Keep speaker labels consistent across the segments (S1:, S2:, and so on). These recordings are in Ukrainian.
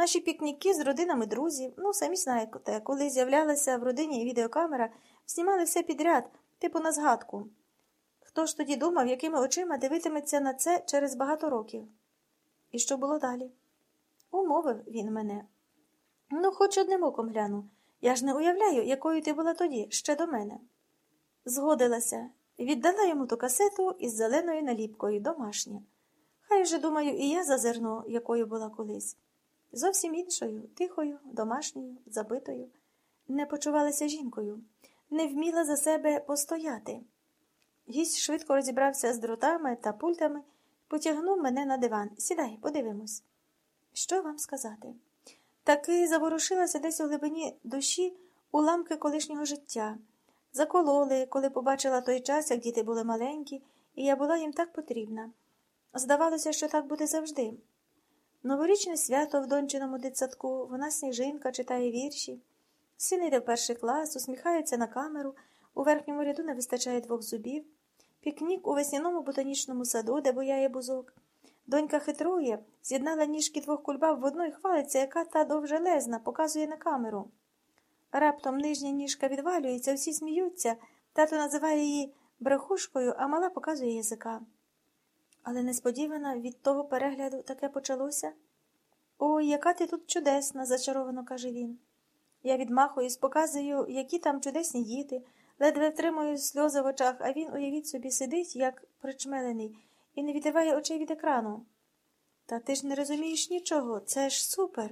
S1: Наші пікніки з родинами друзів, ну, самі знаєте, коли з'являлася в родині відеокамера, знімали все підряд, типу на згадку. Хто ж тоді думав, якими очима дивитиметься на це через багато років? І що було далі? Умовив він мене. Ну, хоч одним оком гляну. Я ж не уявляю, якою ти була тоді, ще до мене. Згодилася, віддала йому ту касету із зеленою наліпкою, домашня. Хай вже, думаю, і я зазирну, якою була колись. Зовсім іншою, тихою, домашньою, забитою. Не почувалася жінкою, не вміла за себе постояти. Гість швидко розібрався з дротами та пультами, потягнув мене на диван. Сідай, подивимось. Що вам сказати? Таки заворушилася десь у глибині душі уламки колишнього життя. Закололи, коли побачила той час, як діти були маленькі, і я була їм так потрібна. Здавалося, що так буде завжди. Новорічне свято в дончиному дитсадку, вона сніжинка читає вірші. Син йде в перший клас, усміхається на камеру, у верхньому ряду не вистачає двох зубів, пікнік у весняному ботанічному саду, де бояє бузок. Донька хитрує, з'єднала ніжки двох кульбаб в одну і хвалиться, яка та довжелезна, показує на камеру. Раптом нижня ніжка відвалюється, всі сміються, тато називає її брехушкою, а мала показує язика. Але несподівано від того перегляду таке почалося. Ой, яка ти тут чудесна, зачаровано каже він. Я відмахуюсь, показую, які там чудесні діти, ледве втримую сльози в очах, а він, уявіть собі, сидить, як причмелений, і не відриває очей від екрану. Та ти ж не розумієш нічого, це ж супер.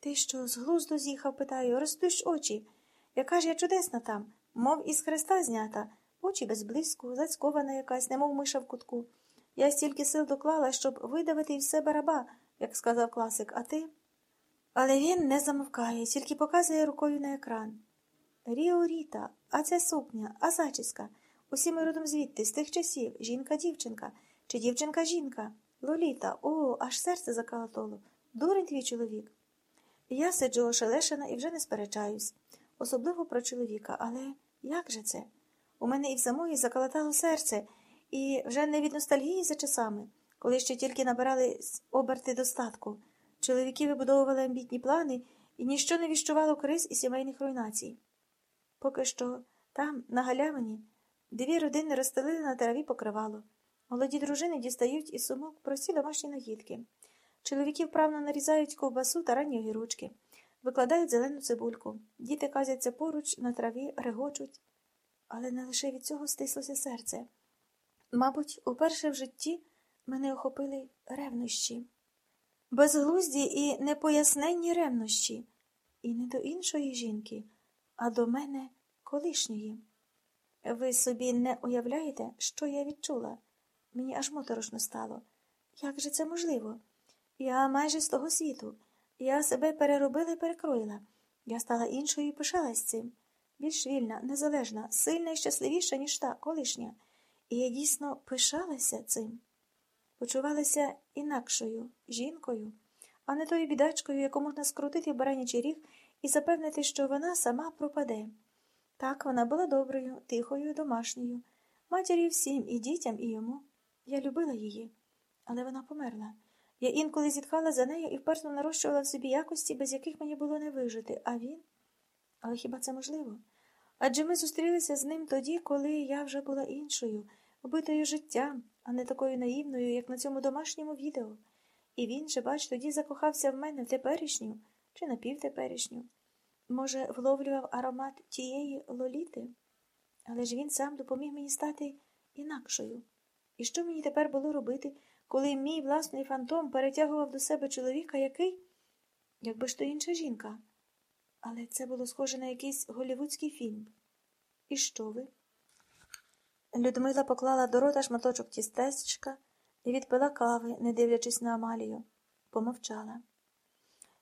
S1: Ти що, з глузду з'їхав, питаю, розтуш очі. Яка ж я чудесна там, мов із хреста знята, очі без блиску, зацькована якась, немов миша в кутку. Я стільки сил доклала, щоб видавити із себе раба, як сказав класик, а ти. Але він не замовкає, тільки показує рукою на екран. Ріо Ріта, а ця сукня, а зачіска. Усі ми родом звідти, з тих часів, жінка-дівчинка, чи дівчинка-жінка, Лоліта, о, аж серце закалатоло. Дурень твій чоловік. Я сиджу ошелешена і вже не сперечаюсь, особливо про чоловіка, але як же це? У мене і в самої закалатало серце, і вже не від ностальгії за часами, коли ще тільки набирали оберти достатку. Чоловіки вибудовували амбітні плани, і ніщо не віщувало криз і сімейних руйнацій. Поки що там, на галявині, дві родини розстелили на траві покривало. Молоді дружини дістають із сумок прості домашні нагідки. Чоловіки вправно нарізають ковбасу та ранні огірочки, викладають зелену цибульку. Діти казяться поруч, на траві, регочуть. Але не лише від цього стислося серце. Мабуть, уперше в житті мене охопили ревнощі, безглузді і непоясненні ревнощі, і не до іншої жінки, а до мене колишньої. Ви собі не уявляєте, що я відчула? Мені аж моторошно стало. Як же це можливо? Я майже з того світу. Я себе переробила і перекроїла. Я стала іншою і пишалась цим. Більш вільна, незалежна, сильна і щасливіша, ніж та колишня. І я дійсно пишалася цим. Почувалася інакшою жінкою, а не тою бідачкою, яку можна скрутити баранячий ріг і запевнити, що вона сама пропаде. Так, вона була доброю, тихою, домашньою, матір'ю всім, і дітям, і йому. Я любила її, але вона померла. Я інколи зітхала за нею і вперто нарощувала в собі якості, без яких мені було не вижити, а він. Але хіба це можливо? Адже ми зустрілися з ним тоді, коли я вже була іншою, вбитою життям, а не такою наївною, як на цьому домашньому відео. І він же, бач, тоді закохався в мене в теперішню чи напівтеперішню. Може, вловлював аромат тієї лоліти, але ж він сам допоміг мені стати інакшою. І що мені тепер було робити, коли мій власний фантом перетягував до себе чоловіка, який, якби ж то інша жінка? Але це було схоже на якийсь голівудський фільм. І що ви? Людмила поклала до рота шматочок тістечка і відпила кави, не дивлячись на Амалію, помовчала.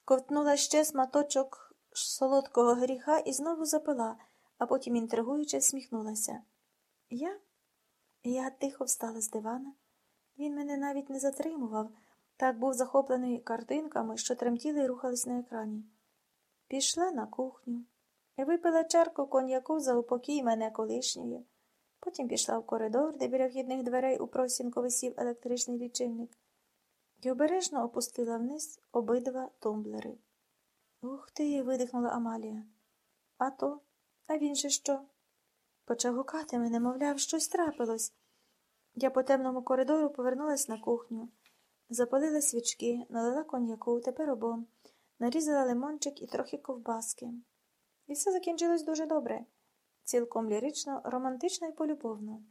S1: Ковтнула ще сматочок солодкого гріха і знову запила, а потім інтригуючи, всміхнулася. Я? Я тихо встала з дивана. Він мене навіть не затримував, так був захоплений картинками, що тремтіли і рухались на екрані. Пішла на кухню і випила чарку коньяку за упокій мене колишньої. Потім пішла в коридор, де біля вхідних дверей у просінку висів електричний лічильник. і обережно опустила вниз обидва тумблери. Ух ти. видихнула Амалія. А то, а він же що? Почав гукати мене, мовляв, щось трапилось. Я по темному коридору повернулась на кухню, запалила свічки, налила коньяку, тепер обом, нарізала лимончик і трохи ковбаски. І все закінчилось дуже добре, цілком лірично, романтично і полюбовно.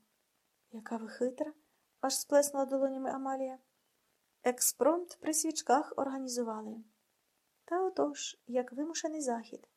S1: Яка ви хитра, аж сплеснула долонями Амалія. Експромт при свічках організували. Та отож, як вимушений захід.